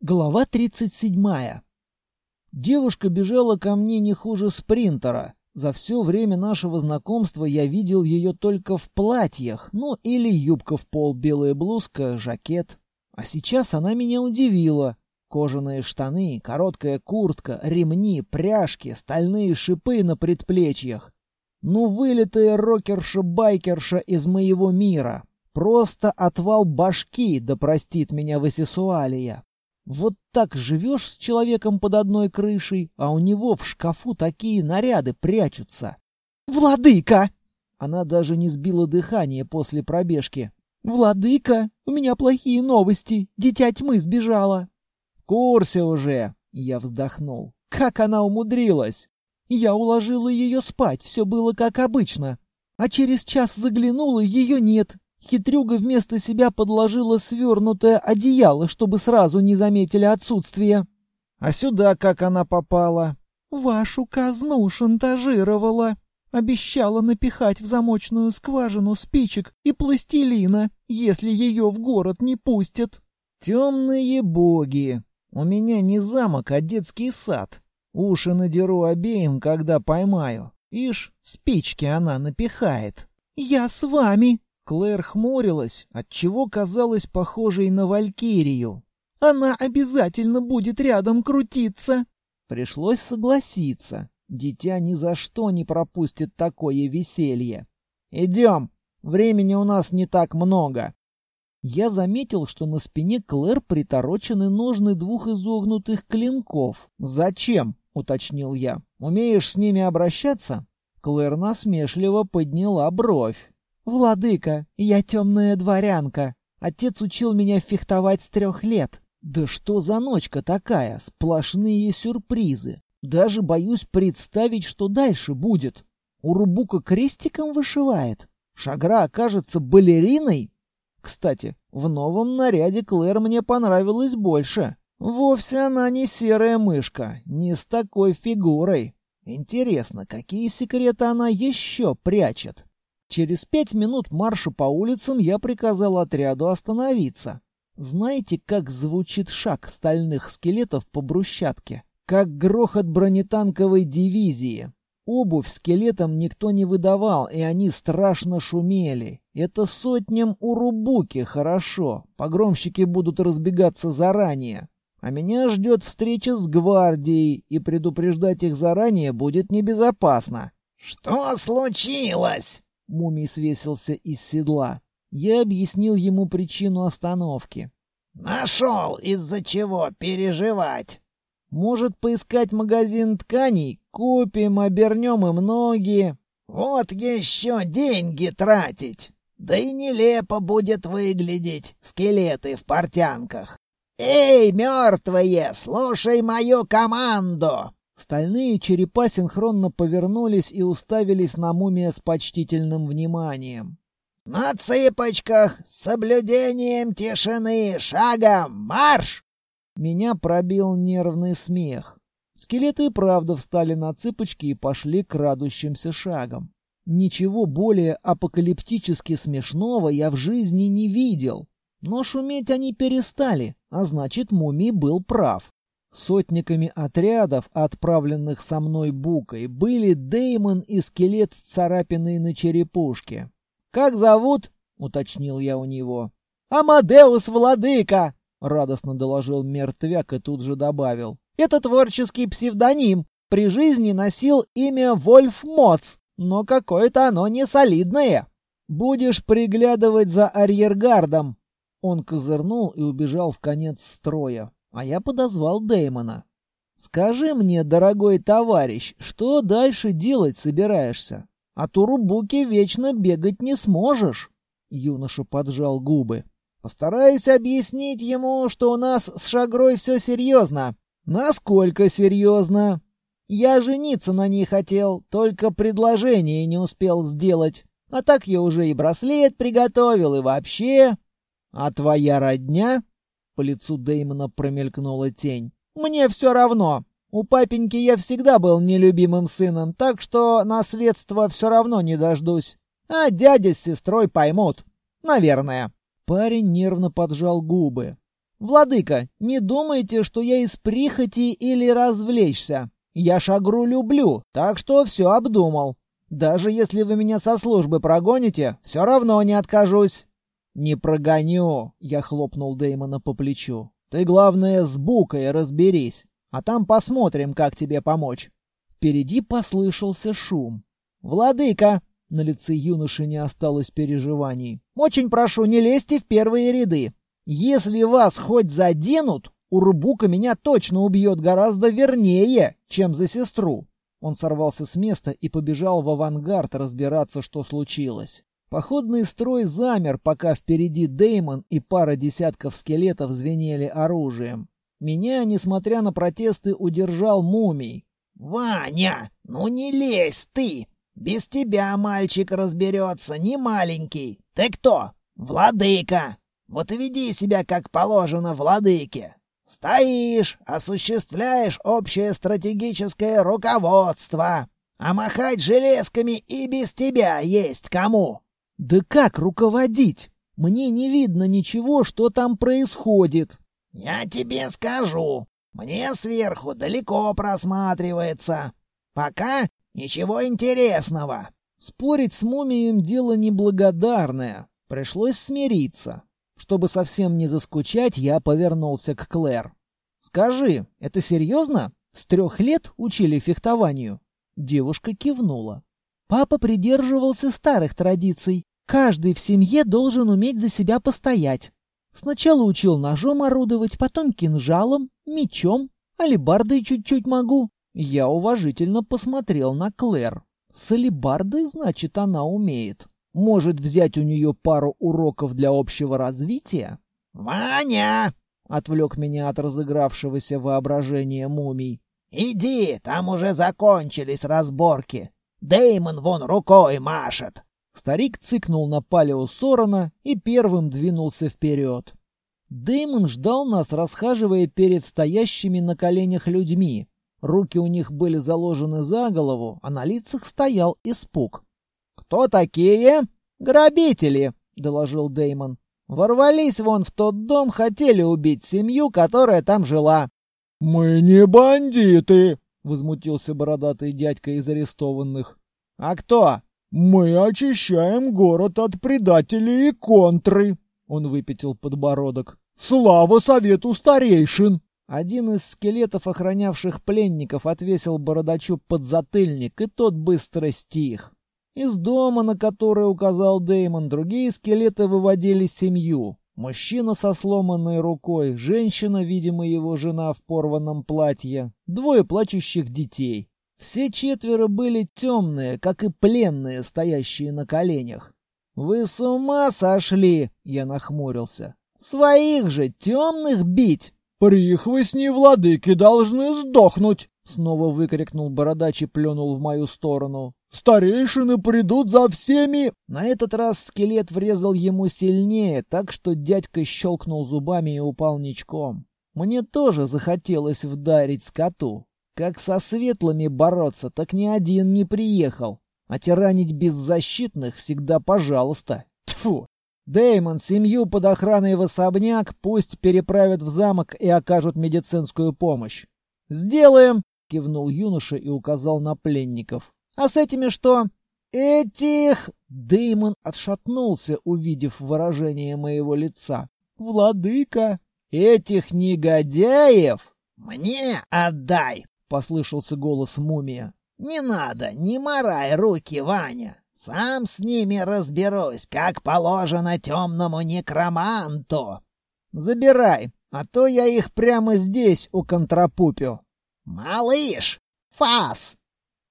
Глава 37. Девушка бежала ко мне не хуже спринтера. За все время нашего знакомства я видел ее только в платьях, ну или юбка в пол, белая блузка, жакет. А сейчас она меня удивила. Кожаные штаны, короткая куртка, ремни, пряжки, стальные шипы на предплечьях. Ну, вылитая рокерша-байкерша из моего мира. Просто отвал башки, да простит меня Васисуалия. Вот так живешь с человеком под одной крышей, а у него в шкафу такие наряды прячутся. «Владыка!» Она даже не сбила дыхание после пробежки. «Владыка, у меня плохие новости. Дитя тьмы сбежала». «В курсе уже!» Я вздохнул. «Как она умудрилась?» Я уложила ее спать, все было как обычно. А через час заглянула, ее нет. Хитрюга вместо себя подложила свернутое одеяло, чтобы сразу не заметили отсутствие. А сюда как она попала? Вашу казну шантажировала. Обещала напихать в замочную скважину спичек и пластилина, если ее в город не пустят. Темные боги! У меня не замок, а детский сад. Уши надеру обеим, когда поймаю. Ишь, спички она напихает. Я с вами, Клэр хмурилась, отчего казалась похожей на валькирию. «Она обязательно будет рядом крутиться!» Пришлось согласиться. Дитя ни за что не пропустит такое веселье. «Идем! Времени у нас не так много!» Я заметил, что на спине Клэр приторочены ножны двух изогнутых клинков. «Зачем?» — уточнил я. «Умеешь с ними обращаться?» Клэр насмешливо подняла бровь. «Владыка, я темная дворянка. Отец учил меня фехтовать с трех лет. Да что за ночка такая? Сплошные сюрпризы. Даже боюсь представить, что дальше будет. Урубука крестиком вышивает. Шагра окажется балериной. Кстати, в новом наряде Клэр мне понравилась больше. Вовсе она не серая мышка, не с такой фигурой. Интересно, какие секреты она еще прячет? Через пять минут марша по улицам я приказал отряду остановиться. Знаете, как звучит шаг стальных скелетов по брусчатке? Как грохот бронетанковой дивизии. Обувь скелетам никто не выдавал, и они страшно шумели. Это сотням урубуки хорошо. Погромщики будут разбегаться заранее. А меня ждет встреча с гвардией, и предупреждать их заранее будет небезопасно. «Что случилось?» Мумий свесился из седла. Я объяснил ему причину остановки. «Нашел, из-за чего переживать!» «Может, поискать магазин тканей? Купим, обернем им ноги». «Вот еще деньги тратить! Да и нелепо будет выглядеть скелеты в портянках. Эй, мертвые, слушай мою команду!» Стальные черепа синхронно повернулись и уставились на мумия с почтительным вниманием. «На цыпочках, с соблюдением тишины, шагом, марш!» Меня пробил нервный смех. Скелеты и правда встали на цыпочки и пошли крадущимся шагом. Ничего более апокалиптически смешного я в жизни не видел. Но шуметь они перестали, а значит, мумий был прав. Сотниками отрядов, отправленных со мной Букой, были Деймон и скелет с царапиной на черепушке. «Как зовут?» — уточнил я у него. «Амадеус Владыка!» — радостно доложил мертвяк и тут же добавил. «Это творческий псевдоним. При жизни носил имя Вольф Моц, но какое-то оно не солидное. Будешь приглядывать за арьергардом». Он козырнул и убежал в конец строя а я подозвал Дэймона. «Скажи мне, дорогой товарищ, что дальше делать собираешься? А то рубуки вечно бегать не сможешь». Юноша поджал губы. «Постараюсь объяснить ему, что у нас с Шагрой все серьезно». «Насколько серьезно?» «Я жениться на ней хотел, только предложение не успел сделать. А так я уже и браслет приготовил, и вообще...» «А твоя родня?» По лицу Дэймона промелькнула тень. «Мне все равно. У папеньки я всегда был нелюбимым сыном, так что наследства все равно не дождусь. А дядя с сестрой поймут. Наверное». Парень нервно поджал губы. «Владыка, не думайте, что я из прихоти или развлечься. Я шагру люблю, так что все обдумал. Даже если вы меня со службы прогоните, все равно не откажусь». «Не прогоню», — я хлопнул Дэймона по плечу. «Ты, главное, с Букой разберись, а там посмотрим, как тебе помочь». Впереди послышался шум. «Владыка!» — на лице юноши не осталось переживаний. «Очень прошу, не лезьте в первые ряды. Если вас хоть заденут, Урбука меня точно убьет гораздо вернее, чем за сестру. Он сорвался с места и побежал в авангард разбираться, что случилось. Походный строй замер, пока впереди Деймон и пара десятков скелетов звенели оружием. Меня, несмотря на протесты, удержал мумий. «Ваня, ну не лезь ты! Без тебя мальчик разберется, не маленький. Ты кто? Владыка! Вот и веди себя, как положено владыке. Стоишь, осуществляешь общее стратегическое руководство. А махать железками и без тебя есть кому. Да как руководить? Мне не видно ничего, что там происходит. Я тебе скажу. Мне сверху далеко просматривается. Пока ничего интересного. Спорить с мумием дело неблагодарное. Пришлось смириться. Чтобы совсем не заскучать, я повернулся к Клэр. «Скажи, это серьезно? С трех лет учили фехтованию?» Девушка кивнула. «Папа придерживался старых традиций. Каждый в семье должен уметь за себя постоять. Сначала учил ножом орудовать, потом кинжалом, мечом, алебардой чуть-чуть могу». Я уважительно посмотрел на Клэр. С алебардой, значит, она умеет. Может взять у нее пару уроков для общего развития? «Ваня!» — отвлек меня от разыгравшегося воображения мумий. «Иди, там уже закончились разборки. Деймон вон рукой машет». Старик цыкнул на палео Сорона и первым двинулся вперед. Деймон ждал нас, расхаживая перед стоящими на коленях людьми. Руки у них были заложены за голову, а на лицах стоял испуг. «Кто такие?» «Грабители», — доложил Деймон. «Ворвались вон в тот дом, хотели убить семью, которая там жила». «Мы не бандиты», — возмутился бородатый дядька из арестованных. «А кто?» «Мы очищаем город от предателей и контры», — он выпятил подбородок. «Слава совету старейшин!» Один из скелетов, охранявших пленников, отвесил бородачу подзатыльник, и тот быстро стих. Из дома, на который указал Деймон, другие скелеты выводили семью. Мужчина со сломанной рукой, женщина, видимо, его жена в порванном платье, двое плачущих детей. Все четверо были темные, как и пленные, стоящие на коленях. «Вы с ума сошли!» — я нахмурился. «Своих же темных бить!» «Прихвостни владыки должны сдохнуть!» — снова выкрикнул бородач и плюнул в мою сторону. Старейшины придут за всеми!» На этот раз скелет врезал ему сильнее, так что дядька щелкнул зубами и упал ничком. Мне тоже захотелось вдарить скоту. Как со светлыми бороться, так ни один не приехал. А тиранить беззащитных всегда пожалуйста. Тьфу! Деймон, семью под охраной в особняк, пусть переправят в замок и окажут медицинскую помощь. «Сделаем!» — кивнул юноша и указал на пленников. А с этими что? Этих... Деймон отшатнулся, увидев выражение моего лица. Владыка, этих негодяев... Мне отдай, послышался голос мумия. Не надо, не морай руки, Ваня. Сам с ними разберусь, как положено темному некроманту. Забирай, а то я их прямо здесь у контрапупю. Малыш, фас!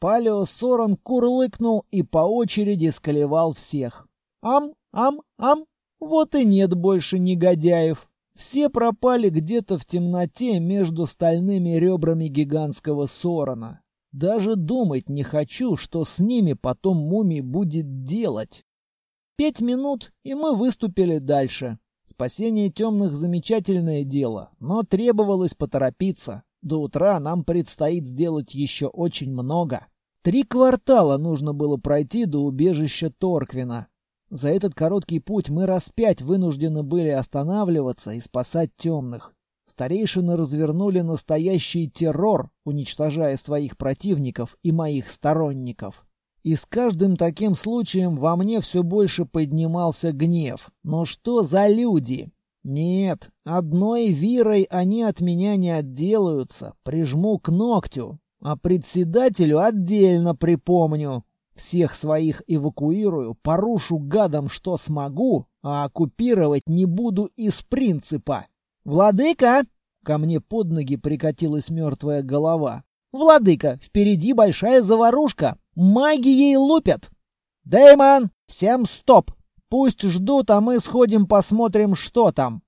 Палео Сорон курлыкнул и по очереди сколевал всех. Ам, ам, ам, вот и нет больше негодяев. Все пропали где-то в темноте между стальными ребрами гигантского Сорона. Даже думать не хочу, что с ними потом мумий будет делать. Пять минут, и мы выступили дальше. Спасение темных — замечательное дело, но требовалось поторопиться. До утра нам предстоит сделать еще очень много. Три квартала нужно было пройти до убежища Торквина. За этот короткий путь мы раз пять вынуждены были останавливаться и спасать темных. Старейшины развернули настоящий террор, уничтожая своих противников и моих сторонников. И с каждым таким случаем во мне все больше поднимался гнев. Но что за люди? Нет, одной вирой они от меня не отделаются. Прижму к ногтю. А председателю отдельно припомню. Всех своих эвакуирую, порушу гадом, что смогу, а оккупировать не буду из принципа. «Владыка!» — ко мне под ноги прикатилась мертвая голова. «Владыка, впереди большая заварушка. Магией лупят!» «Дэймон, всем стоп! Пусть ждут, а мы сходим посмотрим, что там!»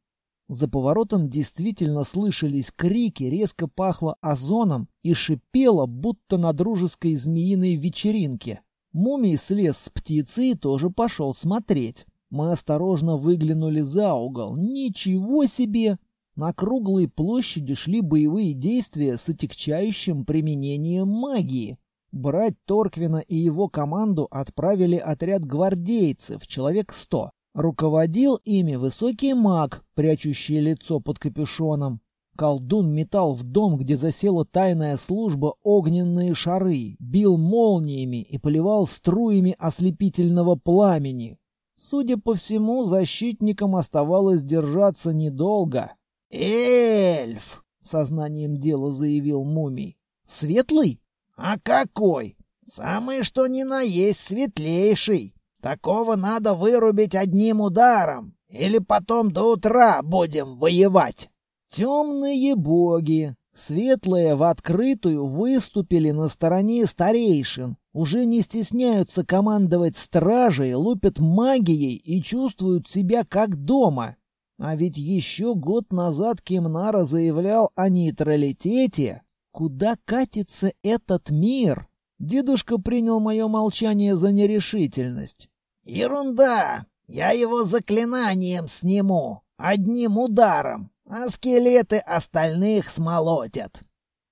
За поворотом действительно слышались крики, резко пахло озоном и шипело, будто на дружеской змеиной вечеринке. Мумий слез с птицы и тоже пошел смотреть. Мы осторожно выглянули за угол. Ничего себе! На круглой площади шли боевые действия с отягчающим применением магии. Брать Торквина и его команду отправили отряд гвардейцев, человек сто. Руководил ими высокий маг, прячущий лицо под капюшоном. Колдун метал в дом, где засела тайная служба, огненные шары, бил молниями и поливал струями ослепительного пламени. Судя по всему, защитникам оставалось держаться недолго. «Эльф!» — сознанием дела заявил мумий. «Светлый?» «А какой? Самый что ни на есть светлейший. Такого надо вырубить одним ударом, или потом до утра будем воевать». Темные боги, светлые в открытую, выступили на стороне старейшин, уже не стесняются командовать стражей, лупят магией и чувствуют себя как дома. А ведь еще год назад Кимнара заявлял о нейтралитете. Куда катится этот мир? Дедушка принял мое молчание за нерешительность. «Ерунда! Я его заклинанием сниму, одним ударом а скелеты остальных смолотят.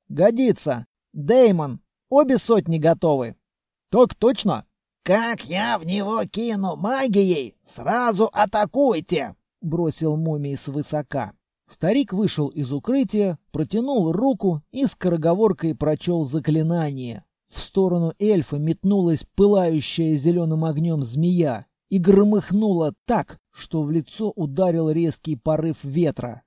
Годится. Деймон, обе сотни готовы. Так точно. Как я в него кину магией, сразу атакуйте, бросил мумий свысока. Старик вышел из укрытия, протянул руку и скороговоркой прочел заклинание. В сторону эльфа метнулась пылающая зеленым огнем змея и громыхнула так, что в лицо ударил резкий порыв ветра.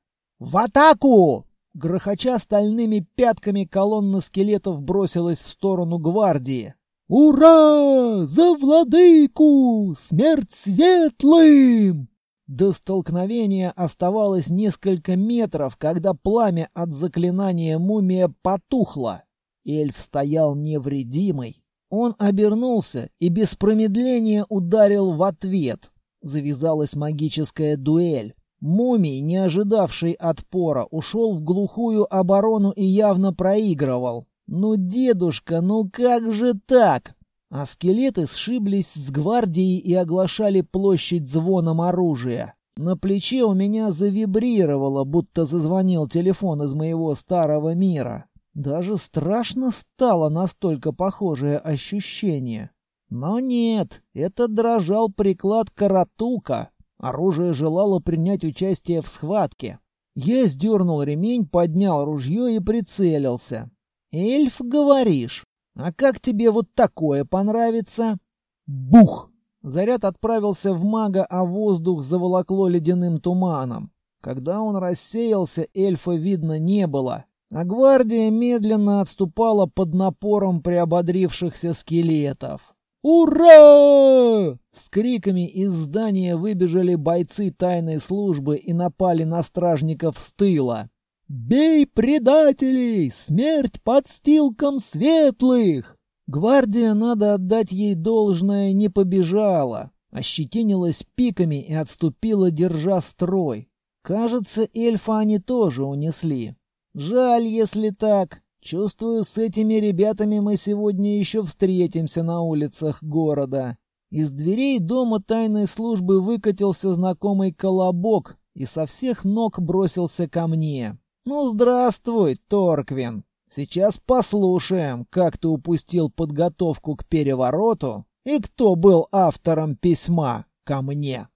«В атаку!» Грохоча стальными пятками колонна скелетов бросилась в сторону гвардии. «Ура! За владыку! Смерть светлым!» До столкновения оставалось несколько метров, когда пламя от заклинания мумия потухло. Эльф стоял невредимый. Он обернулся и без промедления ударил в ответ. Завязалась магическая дуэль. Мумий, не ожидавший отпора, ушел в глухую оборону и явно проигрывал. «Ну, дедушка, ну как же так?» А скелеты сшиблись с гвардией и оглашали площадь звоном оружия. На плече у меня завибрировало, будто зазвонил телефон из моего старого мира. Даже страшно стало настолько похожее ощущение. Но нет, это дрожал приклад каратука, Оружие желало принять участие в схватке. Я сдернул ремень, поднял ружье и прицелился. «Эльф, говоришь? А как тебе вот такое понравится?» Бух! Заряд отправился в мага, а воздух заволокло ледяным туманом. Когда он рассеялся, эльфа видно не было, а гвардия медленно отступала под напором приободрившихся скелетов. «Ура!» С криками из здания выбежали бойцы тайной службы и напали на стражников с тыла. «Бей предателей! Смерть подстилкам светлых!» Гвардия, надо отдать ей должное, не побежала, ощетинилась пиками и отступила, держа строй. Кажется, эльфа они тоже унесли. Жаль, если так. Чувствую, с этими ребятами мы сегодня еще встретимся на улицах города. Из дверей дома тайной службы выкатился знакомый колобок и со всех ног бросился ко мне. «Ну, здравствуй, Торквин! Сейчас послушаем, как ты упустил подготовку к перевороту и кто был автором письма, ко мне.